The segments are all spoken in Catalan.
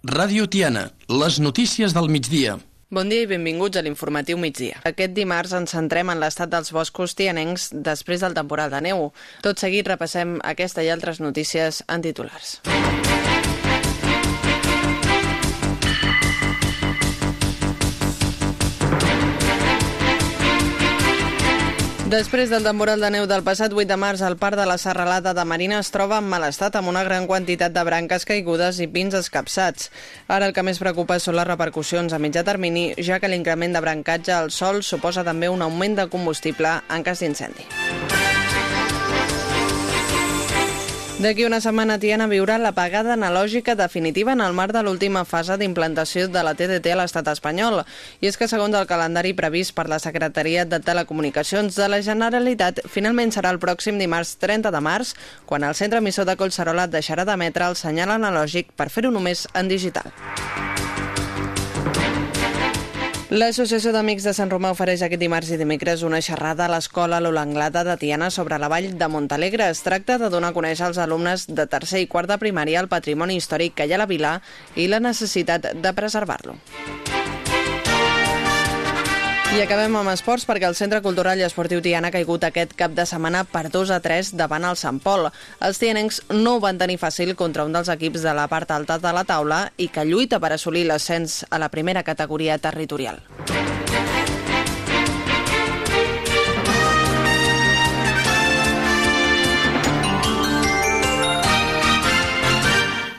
Ràdio Tiana, les notícies del migdia. Bon dia i benvinguts a l'informatiu migdia. Aquest dimarts ens centrem en l'estat dels boscos tianencs després del temporal de neu. Tot seguit repassem aquesta i altres notícies en titulars. Després del temporal de neu del passat 8 de març, el parc de la Serralada de Marina es troba en mal estat amb una gran quantitat de branques caigudes i pins escapçats. Ara el que més preocupa són les repercussions a mitjà termini, ja que l'increment de brancatge al sol suposa també un augment de combustible en cas d'incendi. D'aquí una setmana Tiana viurà l'apagada analògica definitiva en el marc de l'última fase d'implantació de la TDT a l'estat espanyol. I és que segons el calendari previst per la Secretaria de Telecomunicacions de la Generalitat, finalment serà el pròxim dimarts 30 de març, quan el centre emissor de Collserola deixarà d'emetre el senyal analògic per fer-ho només en digital. L'Associació d'Amics de Sant Romà ofereix aquest dimarts i dimecres una xerrada a l'Escola L'Olanglada de Tiana sobre la vall de Montalegre. Es tracta de donar a conèixer als alumnes de tercer i quart de primària el patrimoni històric que hi ha a la vila i la necessitat de preservar-lo. I acabem amb esports perquè el Centre Cultural i Esportiu Tiana ha caigut aquest cap de setmana per 2 a 3 davant el Sant Pol. Els tianencs no ho van tenir fàcil contra un dels equips de la part alta de la taula i que lluita per assolir l'ascens a la primera categoria territorial.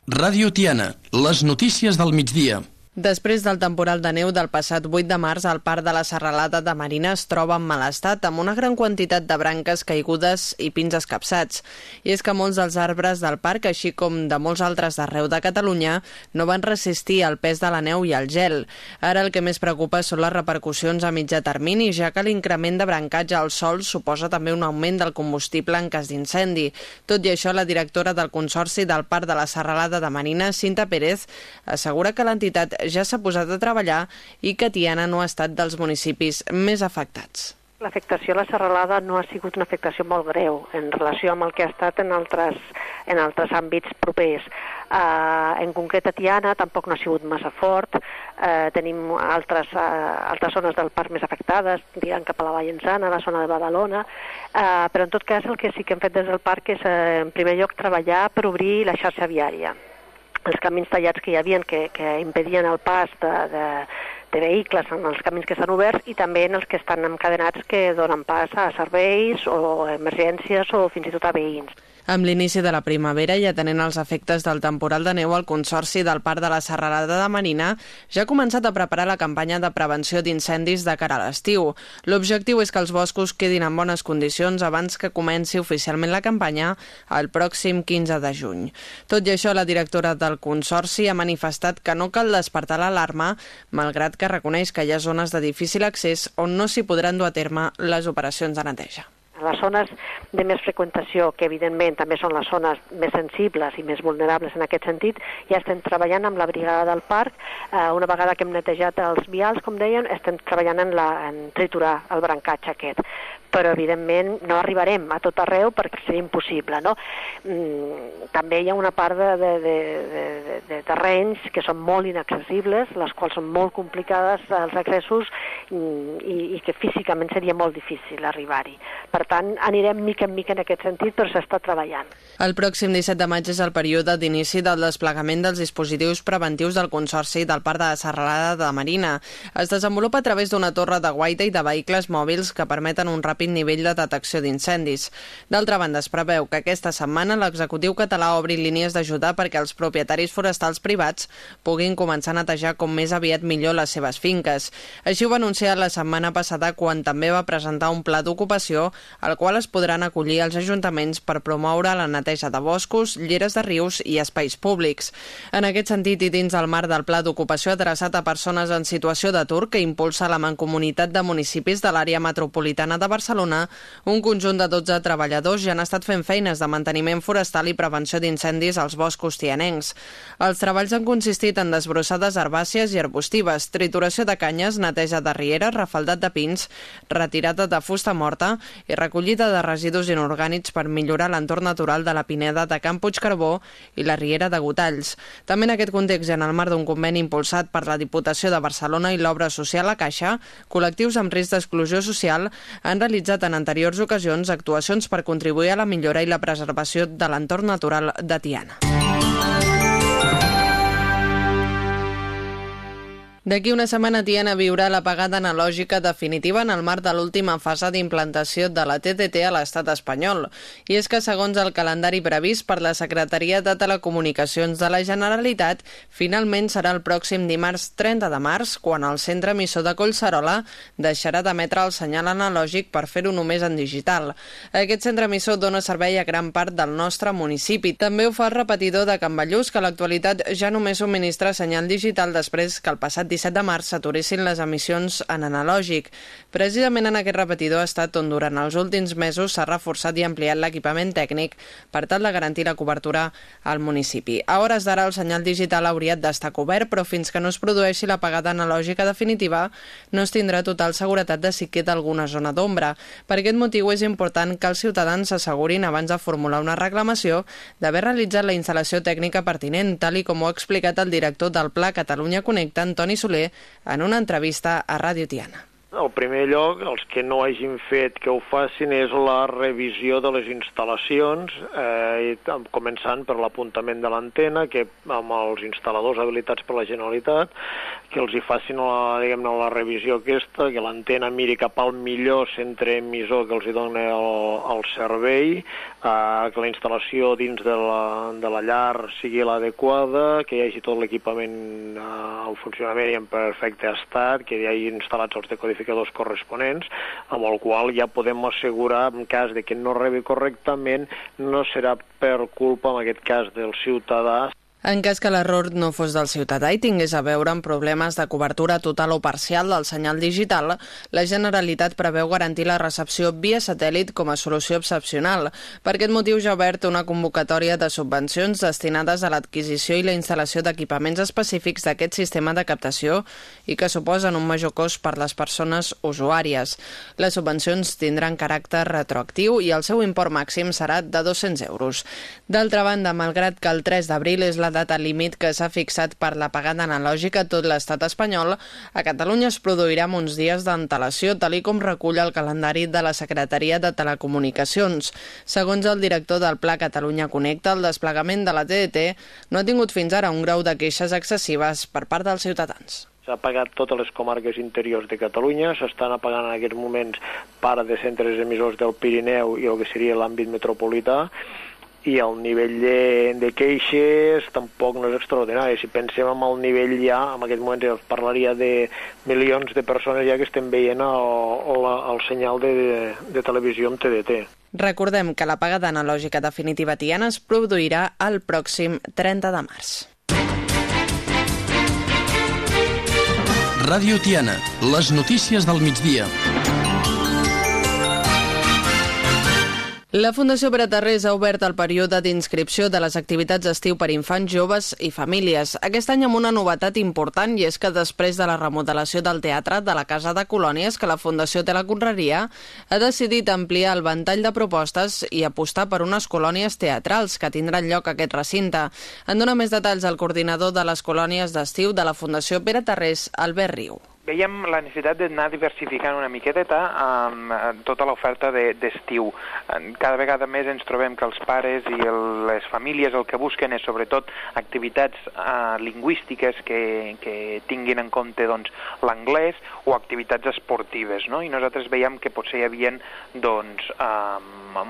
Ràdio Tiana, les notícies del migdia. Després del temporal de neu del passat 8 de març, el parc de la Serralada de Marina es troba en mal estat, amb una gran quantitat de branques caigudes i pins escapçats. I és que molts dels arbres del parc, així com de molts altres d'arreu de Catalunya, no van resistir el pes de la neu i el gel. Ara el que més preocupa són les repercussions a mitjà termini, ja que l'increment de brancatge al sol suposa també un augment del combustible en cas d'incendi. Tot i això, la directora del Consorci del Parc de la Serralada de Marina, Cinta Pérez, assegura que l'entitat ja s'ha posat a treballar i que Tiana no ha estat dels municipis més afectats. L'afectació a la serralada no ha sigut una afectació molt greu en relació amb el que ha estat en altres, en altres àmbits propers. Uh, en concret a Tiana tampoc no ha sigut massa fort, uh, tenim altres, uh, altres zones del parc més afectades, diguem cap a la Vall Ensana, la zona de Badalona, uh, però en tot cas el que sí que hem fet des del parc és, uh, en primer lloc, treballar per obrir la xarxa viària els camins tallats que hi havia que, que impedien el pas de, de, de vehicles en els camins que estan oberts i també en els que estan encadenats que donen pas a serveis o emergències o fins i tot a veïns. Amb l'inici de la primavera i atenent els efectes del temporal de neu, el Consorci del Parc de la Serralada de Marina ja ha començat a preparar la campanya de prevenció d'incendis de cara a l'estiu. L'objectiu és que els boscos quedin en bones condicions abans que comenci oficialment la campanya el pròxim 15 de juny. Tot i això, la directora del Consorci ha manifestat que no cal despertar l'alarma, malgrat que reconeix que hi ha zones de difícil accés on no s'hi podran dur a terme les operacions de neteja les zones de més freqüentació, que evidentment també són les zones més sensibles i més vulnerables en aquest sentit, ja estem treballant amb la brigada del parc. Eh, una vegada que hem netejat els vials, com deien, estem treballant en, la, en triturar el brancatge aquest però evidentment no arribarem a tot arreu perquè seria impossible. No? Mm, també hi ha una part de, de, de, de, de terrenys que són molt inaccessibles, les quals són molt complicades els accessos mm, i, i que físicament seria molt difícil arribar-hi. Per tant, anirem mica en mica en aquest sentit, però s'està treballant. El pròxim 17 de maig és el període d'inici del desplegament dels dispositius preventius del Consorci del Parc de la Serralada de Marina. Es desenvolupa a través d'una torre de guaita i de vehicles mòbils que permeten un ràpid ràpid nivell de detecció d'incendis. D'altra banda, es preveu que aquesta setmana l'executiu català obri línies d'ajudar perquè els propietaris forestals privats puguin començar a netejar com més aviat millor les seves finques. Així ho va anunciar la setmana passada quan també va presentar un pla d'ocupació al qual es podran acollir els ajuntaments per promoure la neteja de boscos, lleres de rius i espais públics. En aquest sentit i dins el marc del pla d'ocupació adreçat a persones en situació d'atur que impulsa la Mancomunitat de Municipis de l'àrea metropolitana de Barcelona, Barcelona, un conjunt de 12 treballadors ja han estat fent feines de manteniment forestal i prevenció d'incendis als boscos tianencs. Els treballs han consistit en desbrossades herbàcies i arbustives, trituració de canyes, neteja de riera, refaldat de pins, retirada de fusta morta i recollida de residus inorgànics per millorar l'entorn natural de la Pineda de Camp Puigcarbó i la riera de Gotalls. També en aquest context i en el marc d'un conveni impulsat per la Diputació de Barcelona i l'obra social a Caixa, col·lectius amb risc d'exclusió social han realitzat en anteriors ocasions actuacions per contribuir a la millora i la preservació de l'entorn natural de Tiana. D'aquí una setmana Tiana viurà l'apagada analògica definitiva en el marc de l'última fase d'implantació de la TTT a l'estat espanyol. I és que, segons el calendari previst per la Secretaria de Telecomunicacions de la Generalitat, finalment serà el pròxim dimarts 30 de març, quan el centre emissor de Collserola deixarà d'emetre el senyal analògic per fer-ho només en digital. Aquest centre emissor dona servei a gran part del nostre municipi. També ho fa el repetidor de Can Ballús, que a l'actualitat ja només subministra senyal digital després que el passat 17 de març s'aturessin les emissions en analògic. Precisament en aquest repetidor ha estat on durant els últims mesos s'ha reforçat i ampliat l'equipament tècnic per tal de garantir la cobertura al municipi. A hores d'ara el senyal digital hauria d'estar cobert, però fins que no es produeixi l'apagada analògica definitiva no es tindrà total seguretat de si queda alguna zona d'ombra. Per aquest motiu és important que els ciutadans s'assegurin abans de formular una reclamació d'haver realitzat la instal·lació tècnica pertinent, tal i com ho ha explicat el director del Pla Catalunya Connecta, Antoni Soler, en una entrevista a Ràdio Tiana. En primer lloc, els que no hagin fet que ho facin és la revisió de les instal·lacions, eh, començant per l'apuntament de l'antena, que amb els instal·ladors habilitats per la Generalitat, que els hi facin la, diguem la revisió aquesta, que l'antena miri cap al millor centre emissor que els hi dona el, el servei, eh, que la instal·lació dins de la, de la llar sigui l'adequada, que hi hagi tot l'equipament eh, al funcionament i en perfecte estat, que hi hagi instal·lats els decodificadors certificadors corresponents, amb el qual ja podem assegurar, en cas de que no rebi correctament, no serà per culpa, en aquest cas, del ciutadà, en cas que l'error no fos del ciutadà i tingués a veure amb problemes de cobertura total o parcial del senyal digital, la Generalitat preveu garantir la recepció via satèl·lit com a solució excepcional. Per aquest motiu ja ha obert una convocatòria de subvencions destinades a l'adquisició i la instal·lació d'equipaments específics d'aquest sistema de captació i que suposen un major cost per les persones usuàries. Les subvencions tindran caràcter retroactiu i el seu import màxim serà de 200 euros. D'altra banda, malgrat que el 3 d'abril és la data límit que s'ha fixat per la pagada analògica a tot l'estat espanyol, a Catalunya es produirà amb uns dies d'antelació, tal com recull el calendari de la Secretaria de Telecomunicacions. Segons el director del Pla Catalunya Connecta, el desplegament de la TDT no ha tingut fins ara un grau de queixes excessives per part dels ciutadans. S'ha pagat totes les comarques interiors de Catalunya, s'estan apagant en aquests moments part de centres emissors del Pirineu i el que seria l'àmbit metropolità, i el nivell de, de queixes tampoc no és extraordinari. Si pensem en el nivell ja, en aquest moment es parlaria de milions de persones ja que estem veient el, el, el senyal de, de televisió amb TDT. Recordem que la pagada analògica definitiva Tiana es produirà el pròxim 30 de març. Ràdio Tiana, les notícies del migdia. La Fundació Bratarrés ha obert el període d'inscripció de les activitats d'estiu per infants, joves i famílies. Aquest any amb una novetat important i és que després de la remodelació del teatre de la Casa de Colònies que la Fundació té la Conreria, ha decidit ampliar el ventall de propostes i apostar per unes colònies teatrals que tindran lloc a aquest recinte. En dona més detalls el coordinador de les colònies d'estiu de la Fundació Pere Tarrés, Albert Riu veiem la necessitat d'anar diversificant una miqueta amb tota l'oferta d'estiu. De, Cada vegada més ens trobem que els pares i el, les famílies el que busquen és sobretot activitats uh, lingüístiques que, que tinguin en compte doncs, l'anglès o activitats esportives, no? i nosaltres veiem que potser hi havia doncs, uh,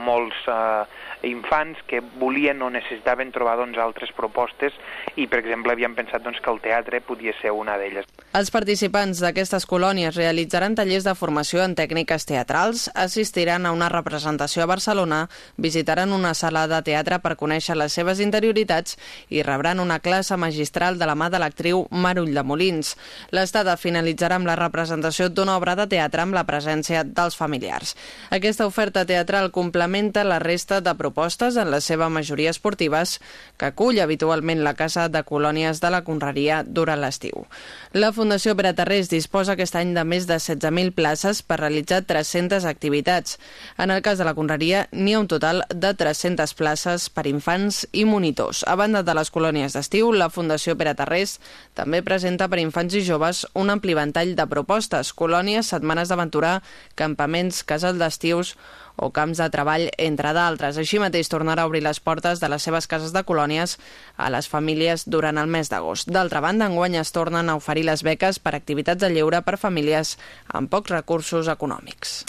molts uh, infants que volien o necessitaven trobar doncs, altres propostes i, per exemple, havíem pensat doncs, que el teatre podia ser una d'elles. Els participants d'aquestes colònies realitzaran tallers de formació en tècniques teatrals, assistiran a una representació a Barcelona, visitaran una sala de teatre per conèixer les seves interioritats i rebran una classe magistral de la mà de l'actriu Marull de Molins. L'estada finalitzarà amb la representació d'una obra de teatre amb la presència dels familiars. Aquesta oferta teatral complementa la resta de propostes, en la seva majoria esportives, que acull habitualment la Casa de Colònies de la Conreria durant l'estiu. La Fundació Bratarrés disposa aquest any de més de 16.000 places per realitzar 300 activitats. En el cas de la Conreria, n'hi ha un total de 300 places per infants i monitors. A banda de les colònies d'estiu, la Fundació Pere Tarrés també presenta per infants i joves un ampli ventall de propostes, colònies, setmanes d'aventura, campaments, casals d'estius o camps de treball, entre d'altres. Així mateix tornarà a obrir les portes de les seves cases de colònies a les famílies durant el mes d'agost. D'altra banda, enguany es tornen a oferir les beques per activitats de lleure per famílies amb pocs recursos econòmics.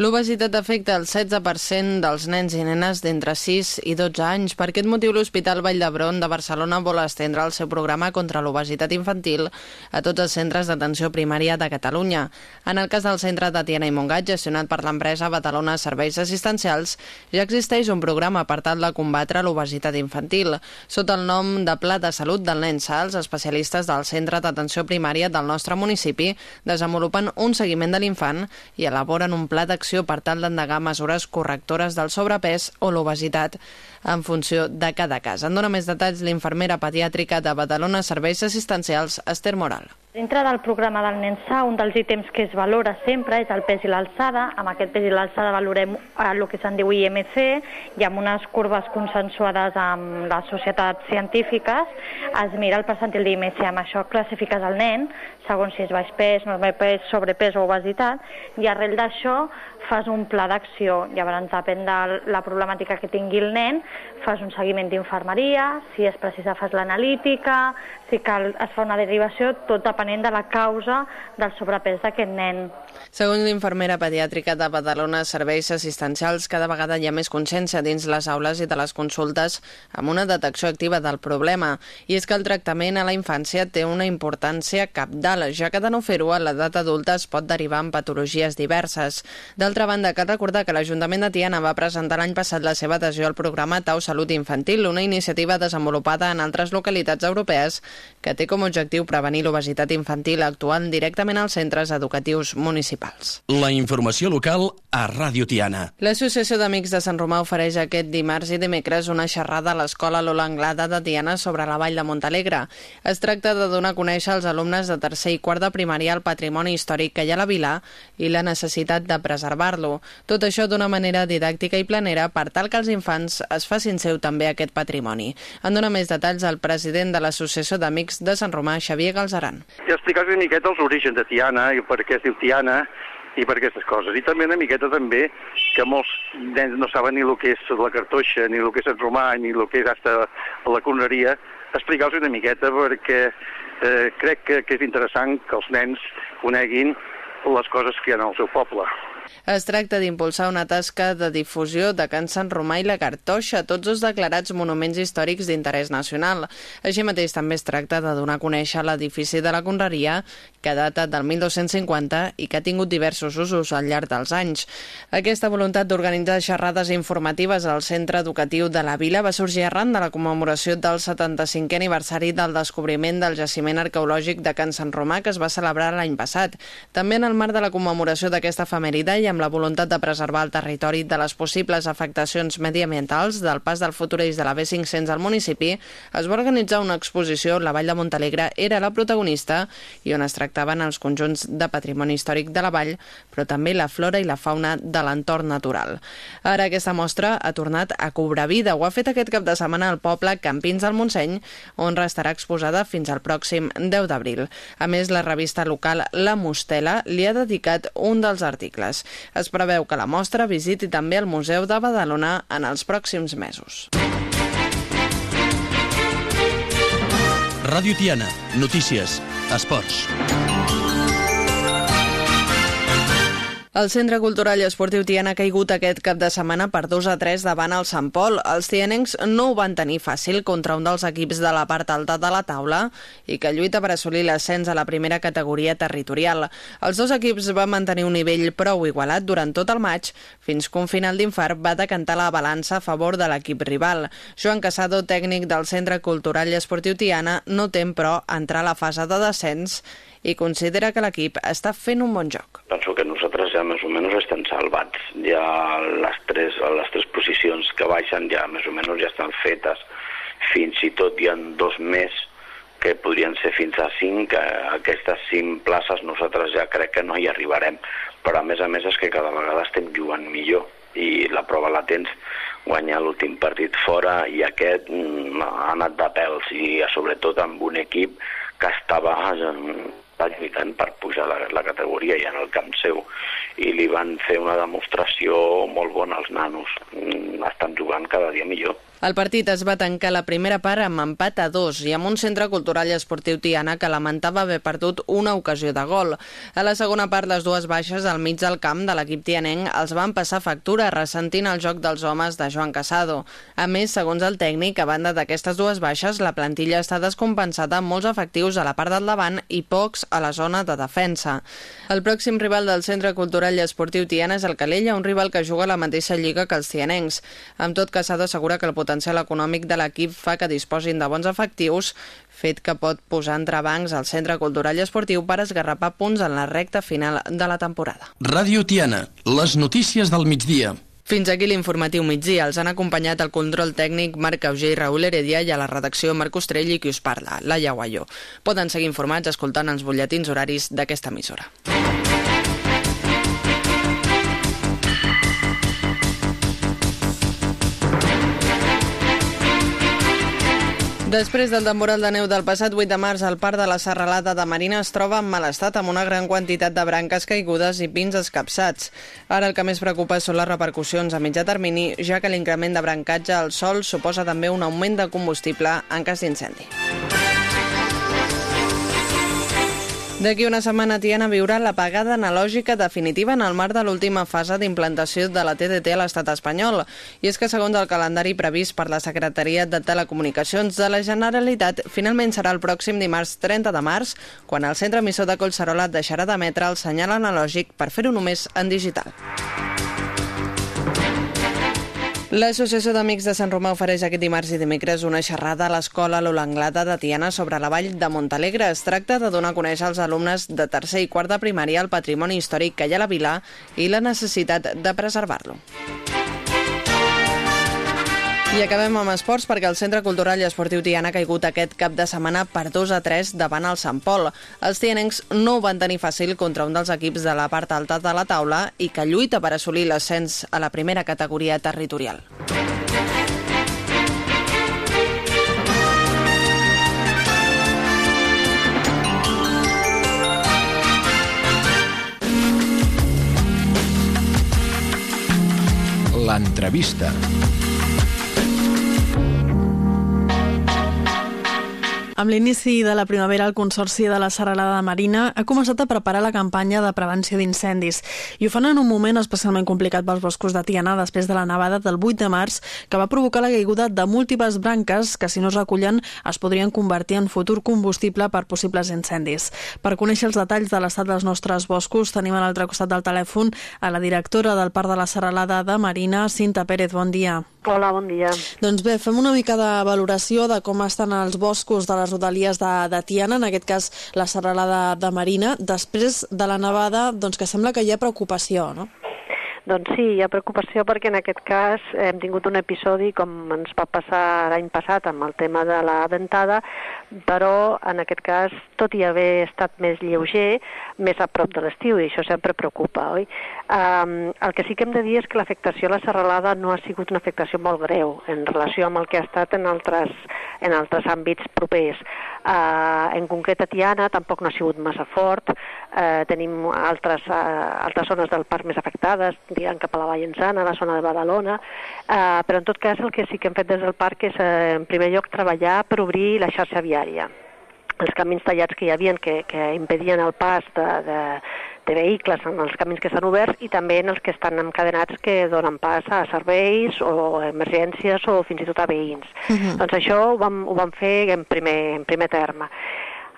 L'obesitat afecta el 16% dels nens i nenes d'entre 6 i 12 anys. Per aquest motiu, l'Hospital Vall d'Hebron de Barcelona vol estendre el seu programa contra l'obesitat infantil a tots els centres d'atenció primària de Catalunya. En el cas del centre Tatiana i Montgat, gestionat per l'empresa Badalona Serveis Assistencials, ja existeix un programa per tal de combatre l'obesitat infantil. Sota el nom de Pla de Salut del Nen Sa, els especialistes del centre d'atenció primària del nostre municipi desenvolupen un seguiment de l'infant i elaboren un pla d'acció d'acció per tal d'endegar mesures correctores del sobrepès o l'obesitat en funció de cada cas. En dona més detalls l'infermera pediàtrica de Badalona Serveis Assistencials, Esther Moral. Dintre del programa del nen sa, un dels ítems que es valora sempre és el pes i l'alçada. Amb aquest pes i l'alçada valorem el que se'n diu IMC i amb unes curves consensuades amb les societats científiques es mira el percentil d'IMC. Amb això classifiques el nen segons si és baix pes, normal pes, sobrepès o obesitat i arrel d'això fas un pla d'acció. Llavors, depèn de la problemàtica que tingui el nen, fas un seguiment d'infermeria, si és precisa fas l'analítica, si cal es fa una derivació, tot depenent de la causa del sobrepès d'aquest nen. Segons l'infermera pediàtrica de Badalona Serveis Assistencials, cada vegada hi ha més consciència dins les aules i de les consultes amb una detecció activa del problema. I és que el tractament a la infància té una importància capdalt, ja que de no fer-ho a l'edat adulta es pot derivar en patologies diverses. D'altra banda, cal recordar que l'Ajuntament de Tiana va presentar l'any passat la seva adhesió al programa Tau Salut Infantil, una iniciativa desenvolupada en altres localitats europees que té com a objectiu prevenir l'obesitat infantil actuant directament als centres educatius municipals. La informació local a Ràdio Tiana. L'Associació d'Amics de Sant Romà ofereix aquest dimarts i dimecres una xerrada a l'Escola Lola Anglada de Tiana sobre la Vall de Montalegre. Es tracta de donar a conèixer als alumnes de tercer i quart de primària el patrimoni històric que hi ha a la vila i la necessitat de preservar-lo. Tot això d'una manera didàctica i planera per tal que els infants es facin seu també aquest patrimoni. En dona més detalls el president de l'Associació d'Amics de Sant Romà, Xavier Galzeran. I explicar una miqueta els orígens de Tiana i per què es diu Tiana i per aquestes coses. I també una miqueta també que molts nens no saben ni el que és la cartoixa, ni el que és el romà, ni el que és hasta la conreria, explicar-los una miqueta perquè eh, crec que, que és interessant que els nens coneguin les coses que hi ha al seu poble. Es tracta d'impulsar una tasca de difusió de Can Sant Romà i la Cartoixa, tots dos declarats monuments històrics d'interès nacional. Així mateix també es tracta de donar a conèixer l'edifici de la Conreria, que data del 1250 i que ha tingut diversos usos al llarg dels anys. Aquesta voluntat d'organitzar xerrades informatives al centre educatiu de la vila va sorgir arran de la commemoració del 75è aniversari del descobriment del jaciment arqueològic de Can Sant Romà, que es va celebrar l'any passat. També en el marc de la commemoració d'aquesta efemèride i amb la voluntat de preservar el territori de les possibles afectacions mediambientals del pas del futur eix de la B500 al municipi, es va organitzar una exposició on la Vall de Montalegre era la protagonista i on es tractaven els conjunts de patrimoni històric de la vall, però també la flora i la fauna de l'entorn natural. Ara aquesta mostra ha tornat a cobrar vida. Ho ha fet aquest cap de setmana al poble Campins del Montseny, on restarà exposada fins al pròxim 10 d'abril. A més, la revista local La Mostela li ha dedicat un dels articles. Es preveu que la mostra visiti també el Museu de Badalona en els pròxims mesos. Ràdio Tiana. Notícies. Esports. El Centre Cultural i Esportiu Tiana ha caigut aquest cap de setmana per 2 a 3 davant el Sant Pol. Els tianencs no ho van tenir fàcil contra un dels equips de la part alta de la taula i que lluita per assolir l'ascens a la primera categoria territorial. Els dos equips van mantenir un nivell prou igualat durant tot el maig, fins que un final d'infart va decantar la balança a favor de l'equip rival. Joan Casado, tècnic del Centre Cultural i Esportiu Tiana, no tem, però, entrar a la fase de descens i considera que l'equip està fent un bon joc. Penso que nosaltres ja més o menys estem salvats. Ja les tres, les tres posicions que baixen ja més o menys ja estan fetes. Fins i tot hi ha dos més que podrien ser fins a 5, aquestes 5 places nosaltres ja crec que no hi arribarem, però a més a més és que cada vegada estem jugant millor. I la prova la tens guanyar l'últim partit fora i aquest mm, ha anat de pèls. I sobretot amb un equip que estava lluitant per pujar la, la categoria i en el camp seu i li van fer una demostració molt bona als nanos. Mm, estan jugant cada dia millor. El partit es va tancar la primera part amb empat a dos i amb un centre cultural i esportiu Tiana que lamentava haver perdut una ocasió de gol. A la segona part, les dues baixes al mig del camp de l'equip tianenc els van passar factura, ressentint el joc dels homes de Joan Casado. A més, segons el tècnic, a banda d'aquestes dues baixes, la plantilla està descompensada amb molts efectius a la part del davant i pocs a la zona de defensa. El pròxim rival del Centre Cultural i Esportiu Tiana és el Calella, un rival que juga a la mateixa lliga que els tianencs. Amb tot, Casado assegura que el potencial econòmic de l'equip fa que disposin de bons efectius, fet que pot posar entrebancs al Centre Cultural i Esportiu per esgarrapar punts en la recta final de la temporada. Ràdio Tiana, les notícies del migdia. Fins aquí l'informatiu migdia. Els han acompanyat el control tècnic Marc Auger i Raül Heredia i a la redacció Marc Ostrell i qui us parla, Laia Guaió. Poden seguir informats escoltant els butlletins horaris d'aquesta emissora. Després del temporal de neu del passat 8 de març, el parc de la Serralada de Marina es troba en mal estat amb una gran quantitat de branques caigudes i pins escapçats. Ara el que més preocupa són les repercussions a mitjà termini, ja que l'increment de brancatge al sol suposa també un augment de combustible en cas d'incendi. D'aquí una setmana Tiana viurà l'apagada analògica definitiva en el marc de l'última fase d'implantació de la TDT a l'estat espanyol. I és que segons el calendari previst per la Secretaria de Telecomunicacions de la Generalitat, finalment serà el pròxim dimarts 30 de març, quan el centre emissor de Collserola deixarà d'emetre el senyal analògic per fer-ho només en digital. L'Associació d'Amics de Sant Romà ofereix aquest dimarts i dimecres una xerrada a l'Escola L'Olanglada de Tiana sobre la vall de Montalegre. Es tracta de donar a conèixer als alumnes de tercer i quart de primària el patrimoni històric que hi ha a la vila i la necessitat de preservar-lo. I acabem amb esports perquè el Centre Cultural i Esportiu Tiana ha caigut aquest cap de setmana per 2 a 3 davant el Sant Pol. Els tianencs no ho van tenir fàcil contra un dels equips de la part alta de la taula i que lluita per assolir l'ascens a la primera categoria territorial. L'entrevista. Amb l'inici de la primavera, el Consorci de la Serralada de Marina ha començat a preparar la campanya de prevenció d'incendis i ho fan en un moment especialment complicat pels boscos de Tiana després de la nevada del 8 de març que va provocar la caiguda de múltiples branques que, si no es recullen, es podrien convertir en futur combustible per possibles incendis. Per conèixer els detalls de l'estat dels nostres boscos, tenim a l'altre costat del telèfon a la directora del Parc de la Serralada de Marina, Cinta Pérez. Bon dia. Hola, bon dia. Doncs bé, fem una mica de valoració de com estan els boscos de les rodalies de, de Tiana, en aquest cas la serralada de Marina, després de la nevada, doncs que sembla que hi ha preocupació, no? Doncs sí, hi ha preocupació perquè en aquest cas hem tingut un episodi com ens va passar l'any passat amb el tema de la dentada, però en aquest cas, tot i haver estat més lleuger, més a prop de l'estiu, i això sempre preocupa, oi? Um, el que sí que hem de dir és que l'afectació a la serralada no ha sigut una afectació molt greu en relació amb el que ha estat en altres, en altres àmbits propers. Uh, en concret a Tiana tampoc no ha sigut massa fort, uh, tenim altres, uh, altres zones del parc més afectades, tirant cap a la Vall Enzana, la zona de Badalona, uh, però en tot cas el que sí que hem fet des del parc és, uh, en primer lloc, treballar per obrir la xarxa viària els camins tallats que hi havien que, que impedien el pas de, de, de vehicles en els camins que estan oberts i també en els que estan encadenats que donen pas a serveis o emergències o fins i tot a veïns. Uh -huh. Doncs això ho vam, ho vam fer en primer, en primer terme.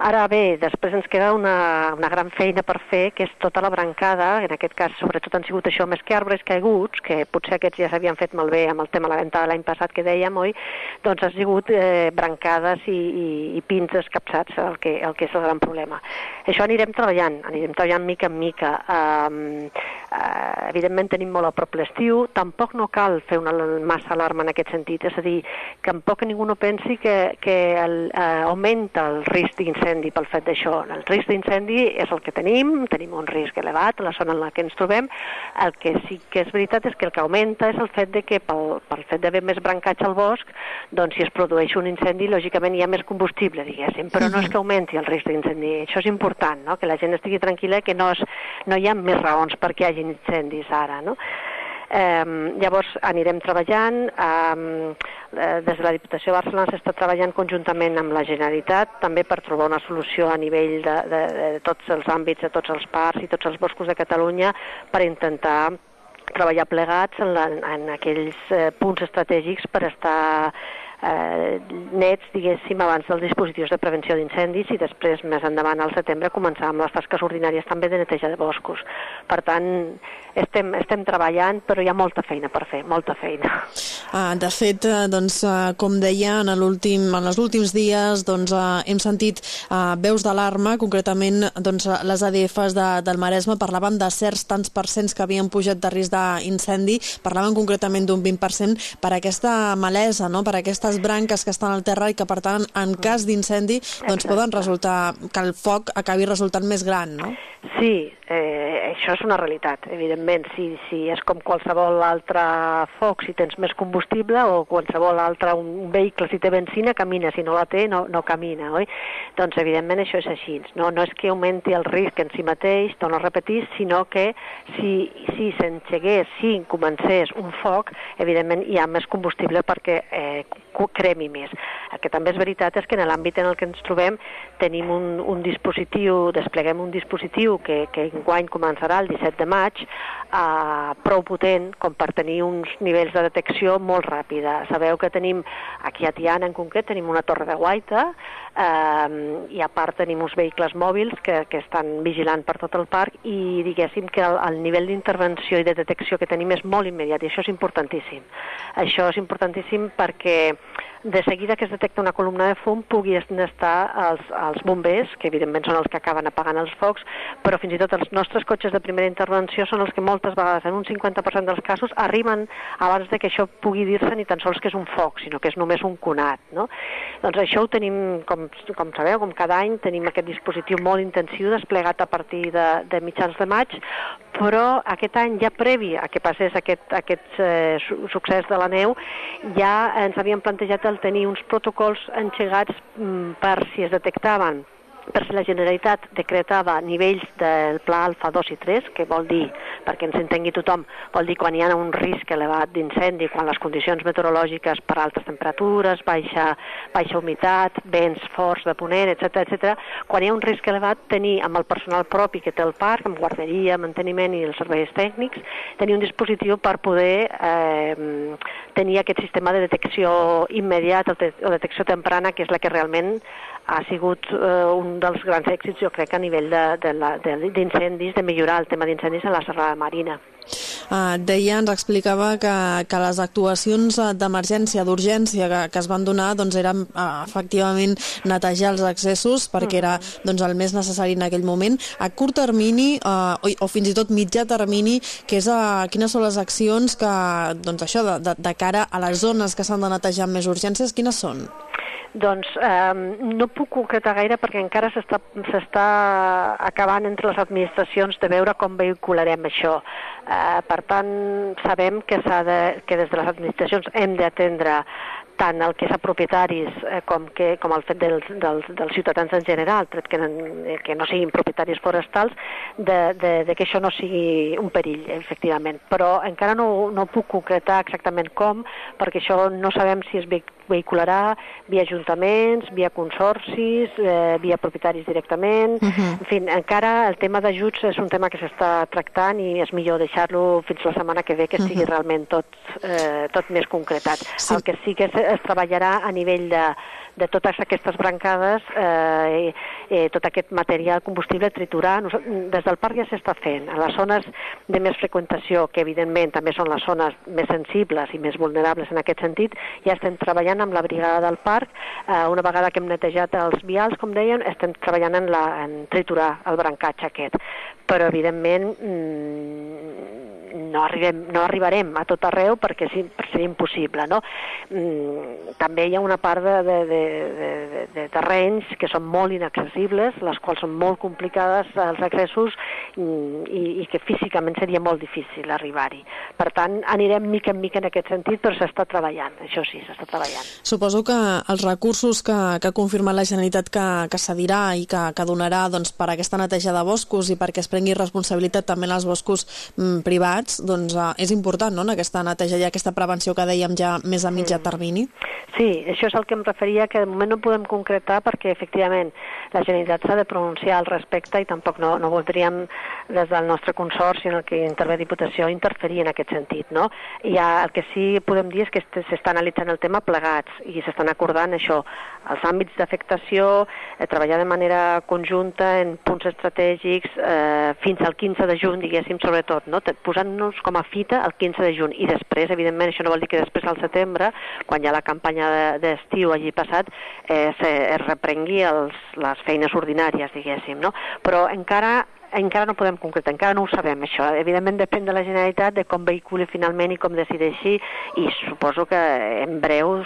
Ara bé, després ens queda una, una gran feina per fer, que és tota la brancada, en aquest cas sobretot han sigut això més que arbres caiguts, que potser aquests ja s'havien fet molt bé amb el tema de la venda de l'any passat que dèiem, oi? Doncs ha sigut eh, brancades i, i, i pins escapçats, el que, el que és el gran problema. Això anirem treballant, anirem treballant mica en mica. Um, uh, evidentment tenim molt a prop l'estiu, tampoc no cal fer una massa alarma en aquest sentit, és a dir, que tampoc ningú no pensi que, que el, uh, augmenta el risc d'incendi pel fet d'això. El risc d'incendi és el que tenim, tenim un risc elevat a la zona en la que ens trobem, el que sí que és veritat és que el que augmenta és el fet de que pel, pel fet d'haver més brancatge al bosc, doncs si es produeix un incendi, lògicament hi ha més combustible, diguéssim, però no és que augmenti el risc d'incendi. Això és important, no? que la gent estigui tranquil·la que no, és, no hi ha més raons perquè hi hagi incendis ara. No? Eh, llavors anirem treballant, eh, des de la Diputació de Barcelona s'està treballant conjuntament amb la Generalitat també per trobar una solució a nivell de, de, de tots els àmbits, de tots els parcs i tots els boscos de Catalunya per intentar treballar plegats en, la, en aquells eh, punts estratègics per estar eh, nets, diguéssim, abans dels dispositius de prevenció d'incendis i després, més endavant, al setembre, començar amb les tasques ordinàries també de neteja de boscos. Per tant, estem, estem treballant, però hi ha molta feina per fer, molta feina. Ah, de fet, eh, doncs, eh, com deia, en, últim, en els últims dies doncs, eh, hem sentit veus d'alarma, concretament doncs, les ADFs de, del Maresme parlaven de certs tants percents que havien pujat de risc d'incendi, parlaven concretament d'un 20% per aquesta malesa, no? per aquesta les branques que estan al terra i que, per tant, en cas d'incendi, doncs poden resultar, que el foc acabi resultant més gran, no? Sí, eh, això és una realitat, evidentment. Si, si és com qualsevol altre foc, si tens més combustible, o qualsevol altre un, un vehicle, si té benzina, camina, si no la té, no, no camina, oi? Doncs, evidentment, això és així. No, no és que augmenti el risc en si mateix, torno a repetir, sinó que si, si s'enxegués, si comencés un foc, evidentment hi ha més combustible perquè eh, cremi més. El que també és veritat és que en l'àmbit en el que ens trobem tenim un, un dispositiu, despleguem un dispositiu que, que enguany començarà el 17 de maig, eh, prou potent com per tenir uns nivells de detecció molt ràpida. Sabeu que tenim, aquí a Tiana en concret, tenim una torre de guaita eh, i a part tenim uns vehicles mòbils que, que estan vigilant per tot el parc i diguéssim que el, el nivell d'intervenció i de detecció que tenim és molt immediat i això és importantíssim. Això és importantíssim perquè de seguida que es detecta una columna de fum pugui estar els, els bombers, que evidentment són els que acaben apagant els focs, però fins i tot els nostres cotxes de primera intervenció són els que moltes vegades, en un 50% dels casos, arriben abans de que això pugui dir-se ni tan sols que és un foc, sinó que és només un conat. No? Doncs això ho tenim, com, com sabeu, com cada any, tenim aquest dispositiu molt intensiu desplegat a partir de, de mitjans de maig, però aquest any ja previ a que passés aquest, aquest eh, succés de la neu, ja ens havíem plantejat el tenir uns protocols engegats mm, per si es detectaven per si la Generalitat decretava nivells del pla alfa 2 i 3, que vol dir, perquè ens entengui tothom, vol dir quan hi ha un risc elevat d'incendi, quan les condicions meteorològiques per altes temperatures, baixa, baixa humitat, vents forts de ponent, etc etc. quan hi ha un risc elevat, tenir amb el personal propi que té el parc, amb guarderia, manteniment i els serveis tècnics, tenir un dispositiu per poder eh, tenir aquest sistema de detecció immediat o, de, o detecció temprana, que és la que realment ha sigut eh, un dels grans èxits, jo crec, a nivell d'incendis, de, de, de millorar el tema d'incendis a la serrada marina. Uh, deia, ens explicava que, que les actuacions eh, d'emergència, d'urgència que, que es van donar doncs, eren uh, efectivament netejar els accessos perquè era doncs, el més necessari en aquell moment. A curt termini uh, o, o fins i tot mitjà termini, que és, uh, quines són les accions que, doncs, això, de, de, de cara a les zones que s'han de netejar amb més urgències, quines són? Doncs eh, no puc concretar gaire perquè encara s'està acabant entre les administracions de veure com vehicularem això. Eh, per tant, sabem que, de, que des de les administracions hem d'atendre tant el que és a propietaris eh, com, que, com el fet dels, dels, dels ciutadans en general, tret que, que no siguin propietaris forestals, de, de, de que això no sigui un perill, efectivament. Però encara no, no puc concretar exactament com, perquè això no sabem si es vehicularà via ajuntaments, via consorcis, eh, via propietaris directament. Uh -huh. En fi, encara el tema d'ajuts és un tema que s'està tractant i és millor deixar-lo fins la setmana que ve que sigui uh -huh. realment tot, eh, tot més concretat. Sí. El que sí que es, es treballarà a nivell de de totes aquestes brancades, eh, eh, tot aquest material combustible triturar. Des del parc ja s'està fent. A les zones de més freqüentació, que evidentment també són les zones més sensibles i més vulnerables en aquest sentit, ja estem treballant amb la brigada del parc. Eh, una vegada que hem netejat els vials, com dèiem, estem treballant en, la, en triturar el brancatge aquest. Però, evidentment, mmm, no, arribem, no arribarem a tot arreu perquè sí, seria impossible. No? Mm, també hi ha una part de, de, de, de, de terrenys que són molt inaccessibles, les quals són molt complicades els accessos mm, i, i que físicament seria molt difícil arribar-hi. Per tant, anirem mica en mica en aquest sentit, però s'està treballant, això sí, s'està treballant. Suposo que els recursos que, que ha confirmat la Generalitat que, que cedirà i que, que donarà doncs, per aquesta neteja de boscos i perquè es prengui responsabilitat també en els boscos mm, privats, doncs, uh, és important no? en aquesta neteja i aquesta prevenció que dèiem ja més a mitjà mm. termini. Sí, això és el que em referia, que de moment no podem concretar perquè efectivament la Generalitat s'ha de pronunciar al respecte i tampoc no, no voldríem des del nostre consorci en el que intervé Diputació interferir en aquest sentit. No? I el que sí podem dir és que s'està analitzant el tema plegats i s'estan acordant això, els àmbits d'afectació, eh, treballar de manera conjunta en punts estratègics eh, fins al 15 de juny, diguéssim, sobretot, no? posant-nos com a fita el 15 de juny i després, evidentment, això no vol dir que després al setembre, quan ha la campanya d'estiu allí passat, eh, se, es reprengui els, les feines ordinàries, diguéssim, no? Però encara encara no podem concretar, encara no ho sabem això. Evidentment depèn de la Generalitat de com vehiculi finalment i com decideixi i suposo que en breu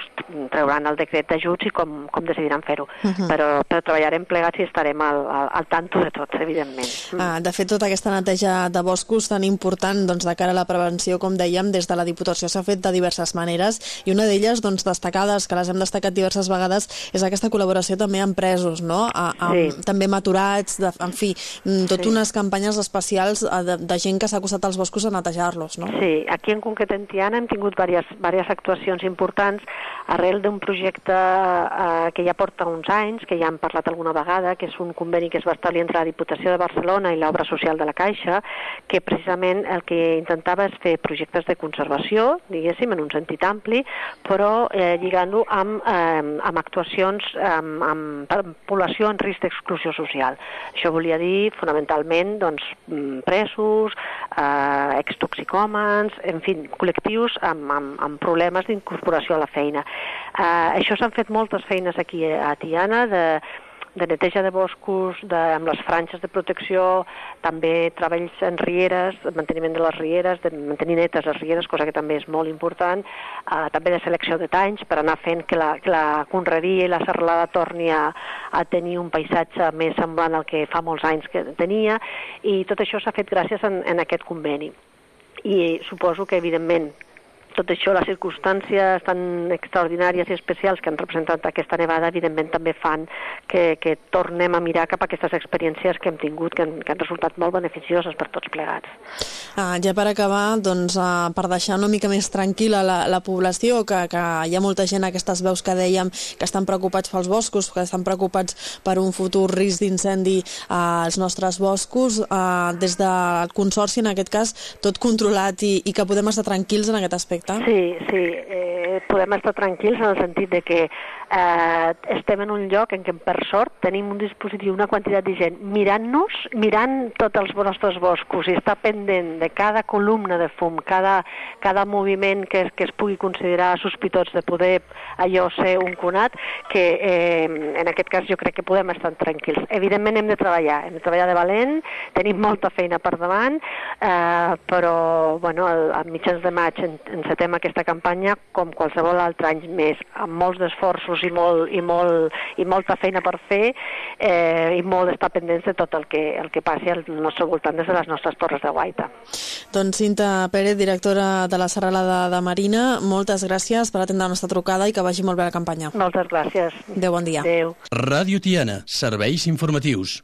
trauran el decret d'ajuts i com, com decidiran fer-ho. Uh -huh. però, però treballarem plegats i estarem al, al, al tanto de tot, evidentment. Uh, de fet, tota aquesta neteja de boscos tan important doncs, de cara a la prevenció, com dèiem, des de la Diputació s'ha fet de diverses maneres i una d'elles, doncs, destacades, que les hem destacat diverses vegades, és aquesta col·laboració també amb presos, no? A, a, sí. També amb aturats, de, en fi, tot sí. un unes campanyes especials eh, de, de gent que s'ha acostat als boscos a netejar-los, no? Sí, aquí en concret en Tiana hem tingut diverses, diverses actuacions importants arrel d'un projecte eh, que ja porta uns anys, que ja hem parlat alguna vegada, que és un conveni que es va establir entre la Diputació de Barcelona i l'Obra Social de la Caixa, que precisament el que intentava és fer projectes de conservació, diguéssim, en un sentit ampli, però eh, lligant-ho amb, eh, amb actuacions amb, amb població en risc d'exclusió social. Això volia dir, fonamentalment, doncs, mm, presos, eh, extoxicòmens, en fi, col·lectius amb, amb, amb problemes d'incorporació a la feina. Eh, això s'han fet moltes feines aquí a Tiana, de, de neteja de boscos, de, amb les franges de protecció, també treballs en rieres, manteniment de les rieres, de mantenir netes les rieres, cosa que també és molt important, eh, també de selecció de tanys per anar fent que la, que la conreria i la serralada torni a, a tenir un paisatge més semblant al que fa molts anys que tenia, i tot això s'ha fet gràcies en, en aquest conveni. I suposo que, evidentment, tot això, les circumstàncies tan extraordinàries i especials que han representat aquesta nevada, evidentment també fan que, que tornem a mirar cap a aquestes experiències que hem tingut, que han, que han resultat molt beneficioses per tots plegats. Ah, ja per acabar, doncs, ah, per deixar una mica més tranquil·la la, la població, que, que hi ha molta gent, aquestes veus que dèiem, que estan preocupats pels boscos, que estan preocupats per un futur risc d'incendi als nostres boscos, ah, des del Consorci, en aquest cas, tot controlat i, i que podem estar tranquils en aquest aspecte Sí, sí. Eh, podem estar tranquils en el sentit de que eh, estem en un lloc en què, per sort, tenim un dispositiu, una quantitat de gent mirant-nos, mirant tots els nostres boscos i està pendent de cada columna de fum, cada, cada moviment que, que es pugui considerar sospitós de poder allò ser un conat, que eh, en aquest cas jo crec que podem estar tranquils. Evidentment hem de treballar, hem de treballar de valent, tenim molta feina per davant, eh, però bueno, a mitjans de maig encetem aquesta campanya com qualsevol altre any més, amb molts d'esforços recursos i, molt, i, molt, i molta feina per fer eh, i molt estar pendents de tot el que, el que passi al nostre voltant des de les nostres torres de guaita. Doncs Cinta Pérez, directora de la Serralada de Marina, moltes gràcies per atendre la nostra trucada i que vagi molt bé la campanya. Moltes gràcies. Adéu, bon dia. Adéu. Ràdio Tiana, serveis informatius.